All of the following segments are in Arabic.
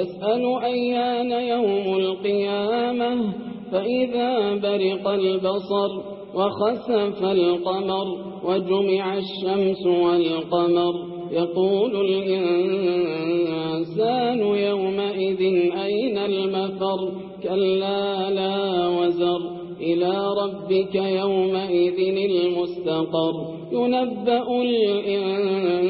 يسأل أيان يوم القيامة فإذا برق البصر وخسف القمر وجمع الشمس والقمر يقول الإنسان يومئذ أين المفر؟ كلا لا وزر إلى ربك يومئذ المستقر ينبأ الإنسان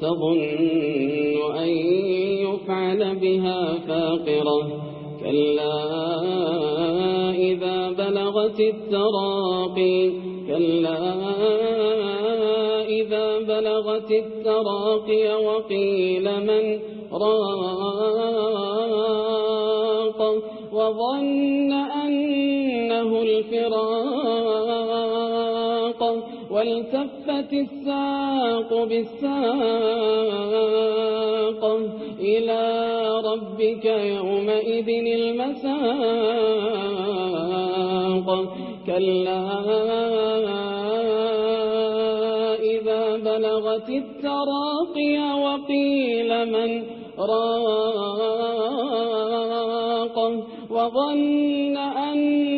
تظن أن يفعل بها فاقرة. كلا إذا بلغت التراقي. كلا إذا بلغت التراقي وقيل من راق. وظن أن والتفت الساق بالساق إلى ربك يومئذ المساق. كلا إذا بلغت التراقي وقيل من راق. وظن أن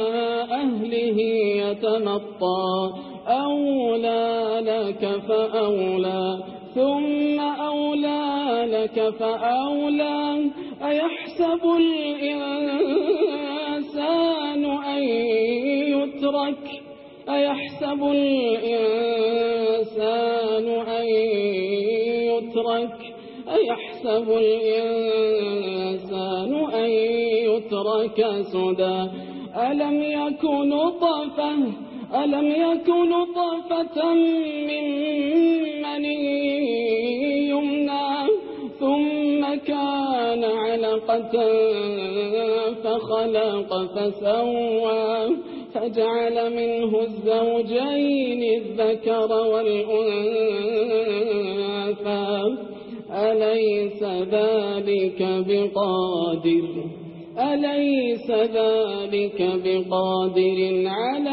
به يتمطى. أولى لك فأولى ثم أولى لك فأولى. أيحسب الإنسان أن يترك؟ أيحسب الإنسان أن يترك؟ أيحسب الإنسان أن يترك سدى؟ ألم يكن طفة ألم يكن طفة من مني يمنى ثم كان علقة فخلق فسوى. فجعل منه الزوجين الذكر والأنثى. أليس ذلك بقادر؟ أليس ذلك بقادر على